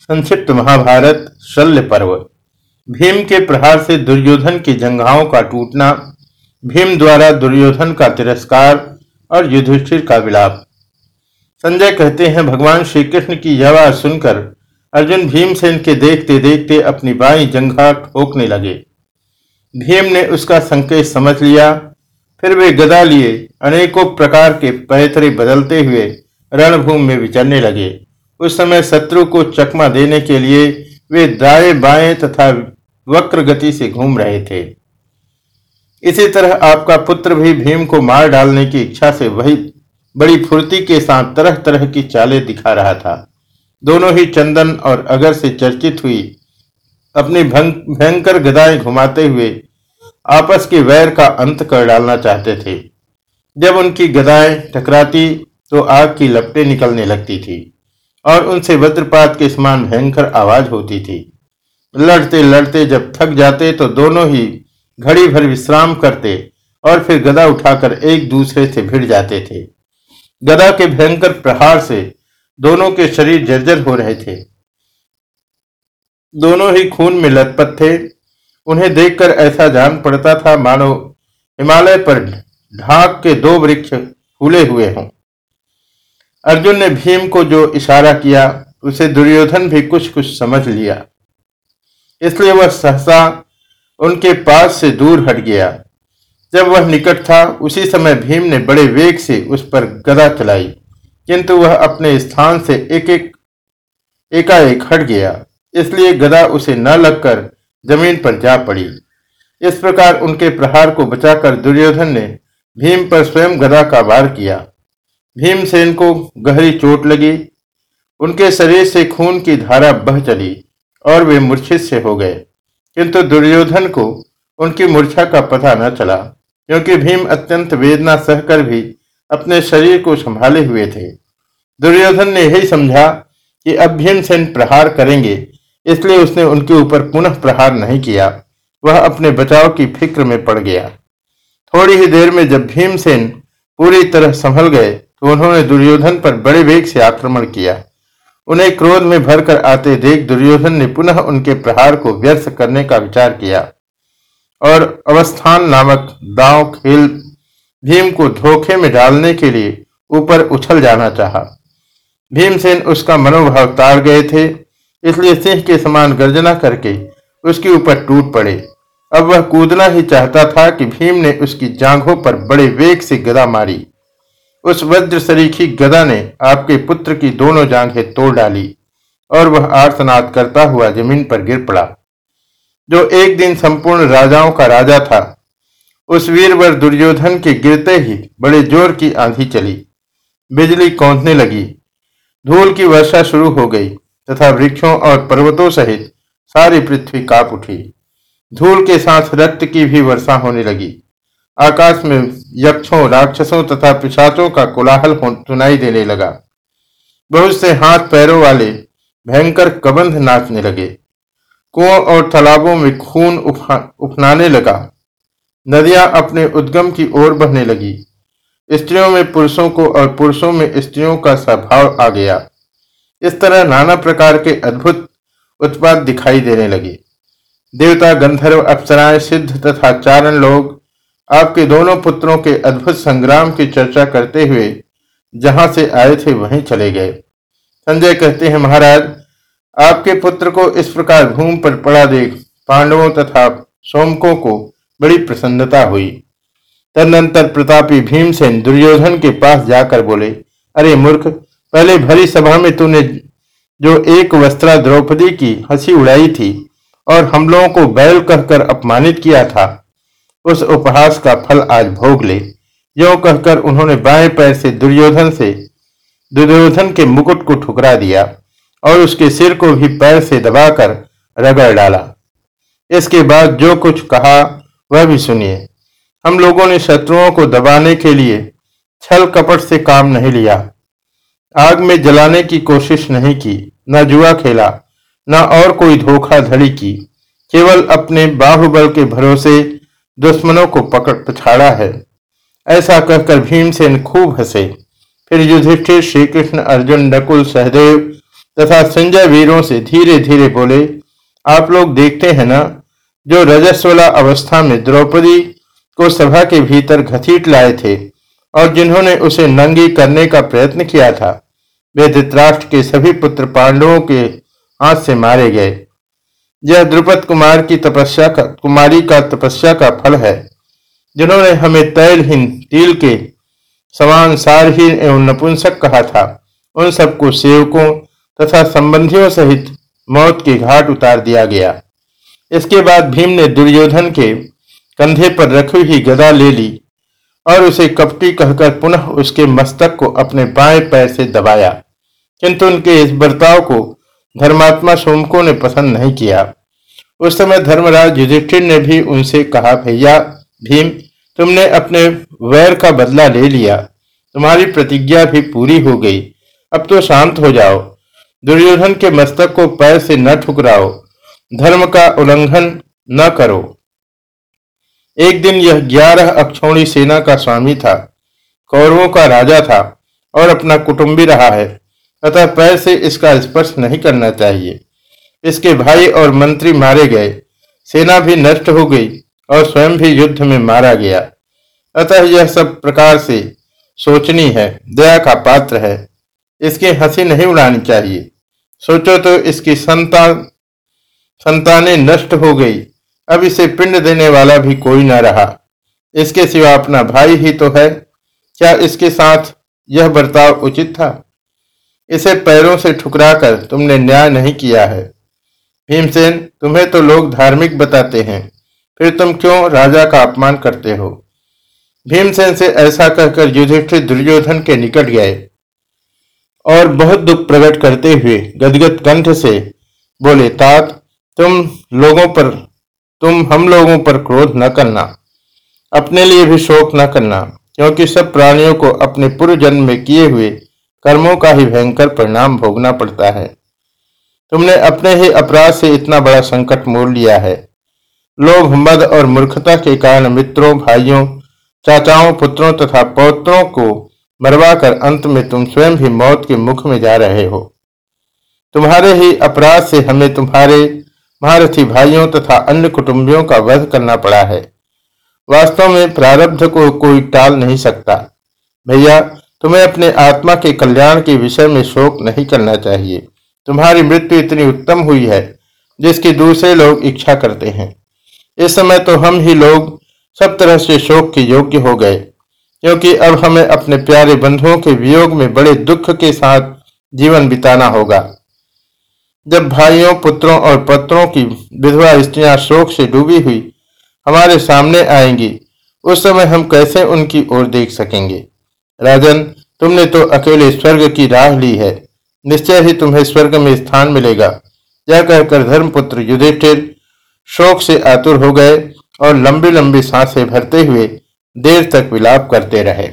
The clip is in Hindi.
संक्षिप्त महाभारत, शल्य पर्व। भीम के प्रहार से दुर्योधन की जंघाओं का टूटना, भीम द्वारा दुर्योधन का तिरस्कार और युधिष्ठिर का विलाप। संजय कहते हैं, भगवान श्री कृष्ण की बात सुनकर अर्जुन भीमसेन के देखते देखते अपनी बाई जंघा ठोकने लगे। भीम ने उसका संकेत समझ लिया। फिर वे गदा लिए, अनेकों प्रकार के पैतरे बदलते हुए रणभूमि में विचरने लगे। उस समय शत्रु को चकमा देने के लिए वे दाएँ बाएँ तथा वक्र गति से घूम रहे थे। इसी तरह आपका पुत्र भी भीम को मार डालने की इच्छा से वही बड़ी फुर्ती के साथ तरह तरह की चालें दिखा रहा था। दोनों ही चंदन और अगर से चर्चित हुई। अपनी भयंकर गदाएँ घुमाते हुए आपस के वैर का अंत कर डालना चाहते थे। जब उनकी गदाएँ टकराती तो आग की लपटें निकलने लगती थी। और उनसे वज्रपात के समान भयंकर आवाज़ होती थी। लड़ते लड़ते जब थक जाते तो दोनों ही घड़ी भर विश्राम करते और फिर गदा उठाकर एक दूसरे से भिड़ जाते थे। गदा के भयंकर प्रहार से दोनों के शरीर जर्जर हो रहे थे। दोनों ही खून में लथपथ थे। उन्हें देखकर ऐसा जान पड़ता था, मानो हिमालय पर ढाक के दो वृक्ष फूले हुए हों। अर्जुन ने भीम को जो इशारा किया, उसे दुर्योधन भी कुछ कुछ समझ लिया। इसलिए वह सहसा उनके पास से दूर हट गया। जब वह निकट था, उसी समय भीम ने बड़े वेग से उस पर गदा चलाई, किंतु वह अपने स्थान से एक एक एकाएक हट गया। इसलिए गदा उसे न लगकर ज़मीन पर जा पड़ी। इस प्रकार उनके प्रहार को बचाकर दुर्योधन ने भीम पर स्वयं गदा का वार किया। भीमसेन को गहरी चोट लगी। उनके शरीर से खून की धारा बह चली और वे मूर्छित से हो गए। किंतु दुर्योधन को उनकी मूर्छा का पता न चला, क्योंकि भीम अत्यंत वेदना सहकर भी अपने शरीर को संभाले हुए थे। दुर्योधन ने यही समझा कि अब भीमसेन प्रहार करेंगे, इसलिए उसने उनके ऊपर पुनः प्रहार नहीं किया। वह अपने बचाव की फ़िक्र में पड़ गया। थोड़ी ही देर में जब भीमसेन पूरी तरह संभल गए तो उन्होंने दुर्योधन पर बड़े वेग से आक्रमण किया। उन्हें क्रोध में भरकर आते देख दुर्योधन ने पुनः उनके प्रहार को व्यर्थ करने का विचार किया और अवस्थान नामक दांव, खेल, भीम को धोखे में डालने के लिए ऊपर उछल जाना चाहा। भीमसेन उसका मनोभाव ताड़ गए थे, इसलिए सिंह के समान गर्जना करके उसके ऊपर टूट पड़े। अब वह कूदना ही चाहता था कि भीम ने उसकी जांघों पर बड़े वेग से गदा मारी। उस वज्र सरीखी गदा ने आपके पुत्र की दोनों जांघें तोड़ डाली और वह आर्तनाद करता हुआ ज़मीन पर गिर पड़ा। जो एक दिन संपूर्ण राजाओं का राजा था, उस वीरवर दुर्योधन के गिरते ही बड़े ज़ोर की आंधी चली। बिजली कौंधने लगी, धूल की वर्षा शुरू हो गई तथा वृक्षों और पर्वतों सहित सारी पृथ्वी काप उठी। धूल के साथ रक्त की भी वर्षा होने लगी। आकाश में यक्षों, राक्षसों तथा पिशाचों का कोलाहल सुनाई देने लगा। बहुत से हाथ पैरों वाले भयंकर कबंध नाचने लगे। कुओं और तालाबों में खून उफनाने लगा। नदियाँ अपने उद्गम की ओर बहने लगी। स्त्रियों में पुरुषों को और पुरुषों में स्त्रियों का स्वभाव आ गया। इस तरह नाना प्रकार के अद्भुत उत्पाद दिखाई देने लगे। देवता, गंधर्व, अप्सराएँ, सिद्ध तथा चारण लोग आपके दोनों पुत्रों के अद्भुत संग्राम की चर्चा करते हुए जहाँ से आए थे, वहीं चले गए। संजय कहते हैं, महाराज, आपके पुत्र को इस प्रकार भूमि पर पड़ा देख पांडवों तथा सोमकों को बड़ी प्रसन्नता हुई। तदनंतर प्रतापी भीमसेन दुर्योधन के पास जाकर बोले, अरे मूर्ख, पहले भरी सभा में तूने जो एक वस्त्रा द्रौपदी की हँसी उड़ाई थी और हम लोगों को बैल कहकर अपमानित किया था उस उपहास का फल आज भोग ले। यो कहकर उन्होंने बाएँ पैर से दुर्योधन से, दुर्योधन के मुकुट को ठुकरा दिया और उसके सिर को भी पैर से दबाकर रगड़ डाला। इसके बाद जो कुछ कहा, वह भी सुनिए। हम लोगों ने शत्रुओं को दबाने के लिए छल कपट से काम नहीं लिया। आग में जलाने की कोशिश नहीं की, न जुआ खेला, न और कोई धोखाधड़ी की। केवल अपने बाहुबल के भरोसे दुश्मनों को पकड़ पछाड़ा है। ऐसा कहकर भीमसेन खूब हंसे। फिर युधिष्ठिर श्री कृष्ण अर्जुन, नकुल, सहदेव तथा संजय वीरों से धीरे धीरे बोले, आप लोग देखते हैं ना, जो रजस्वला अवस्था में द्रौपदी को सभा के भीतर घसीट लाए थे और जिन्होंने उसे नंगी करने का प्रयत्न किया था, वे धृतराष्ट्र के सभी पुत्र पांडवों के हाथ से मारे गए। यह द्रुपद कुमार की तपस्या का, कुमारी का तपस्या का फल है, जिन्होंने हमें तैलहीन, तिल के समान सारहीन एवं नपुंसक कहा था। उन सबको सेवकों तथा संबंधियों सहित मौत के घाट उतार दिया गया। इसके बाद भीम ने दुर्योधन के कंधे पर रखी हुई गदा ले ली और उसे कपटी कहकर पुनः उसके मस्तक को अपने बाएँ पैर से दबाया। किंतु उनके इस बर्ताव को धर्मात्मा सोमको ने पसंद नहीं किया। उस समय धर्मराज युधिष्ठिर ने भी उनसे कहा, भैया, भीम, तुमने अपने वैर का बदला ले लिया। तुम्हारी प्रतिज्ञा भी पूरी हो गई। अब तो शांत हो जाओ। दुर्योधन के मस्तक को पैर से न ठुकराओ। धर्म का उल्लंघन न करो। एक दिन यह ग्यारह अक्षौणी सेना का स्वामी था। कौरवों का राजा था और अपना कुटुंबी रहा है। अतः पैर से इसका स्पर्श नहीं करना चाहिए। इसके भाई और मंत्री मारे गए। सेना भी नष्ट हो गई और स्वयं भी युद्ध में मारा गया। अतः यह सब प्रकार से सोचनी है, दया का पात्र है। इसकी हँसी नहीं उड़ानी चाहिए। सोचो तो इसकी संतान संतानें नष्ट हो गई। अब इसे पिंड देने वाला भी कोई ना रहा। इसके सिवा अपना भाई ही तो है। क्या इसके साथ यह बर्ताव उचित था? इसे पैरों से ठुकराकर तुमने न्याय नहीं किया है। भीमसेन, तुम्हें तो लोग धार्मिक बताते हैं, फिर तुम क्यों राजा का अपमान करते हो? भीमसेन से ऐसा कहकर युधिष्ठिर दुर्योधन के निकट गए और बहुत दुख प्रकट करते हुए गदगद कंठ से बोले, तात, तुम लोगों पर, तुम हम लोगों पर क्रोध न करना। अपने लिए भी शोक न करना, क्योंकि सब प्राणियों को अपने पूर्व जन्म में किए हुए कर्मों का ही भयंकर परिणाम भोगना पड़ता है। तुमने अपने ही अपराध से इतना बड़ा संकट मोड़ लिया है। लोभ मद और मूर्खता के कारण मित्रों, भाइयों, चाचाओं, पुत्रों तथा पौत्रों को मरवाकर अंत में तुम स्वयं भी मौत के मुख में जा रहे हो। तुम्हारे ही अपराध से हमें तुम्हारे महारथी भाइयों तथा अन्य कुटुंबियों का वध करना पड़ा है। वास्तव में प्रारब्ध को कोई टाल नहीं सकता। भैया तुम्हें अपने आत्मा के कल्याण के विषय में शोक नहीं करना चाहिए। तुम्हारी मृत्यु इतनी उत्तम हुई है, जिसकी दूसरे लोग इच्छा करते हैं। इस समय तो हम ही लोग सब तरह से शोक के योग्य हो गए, क्योंकि अब हमें अपने प्यारे बंधुओं के वियोग में बड़े दुख के साथ जीवन बिताना होगा। जब भाइयों, पुत्रों और पत्रों की विधवा स्त्रियाँ शोक से डूबी हुई हमारे सामने आएँगी, उस समय हम कैसे उनकी ओर देख सकेंगे? राजन, तुमने तो अकेले स्वर्ग की राह ली है। निश्चय ही तुम्हें स्वर्ग में स्थान मिलेगा। यह कहकर धर्मपुत्र युधिष्ठिर शोक से आतुर हो गए और लंबी लंबी साँसें भरते हुए देर तक विलाप करते रहे।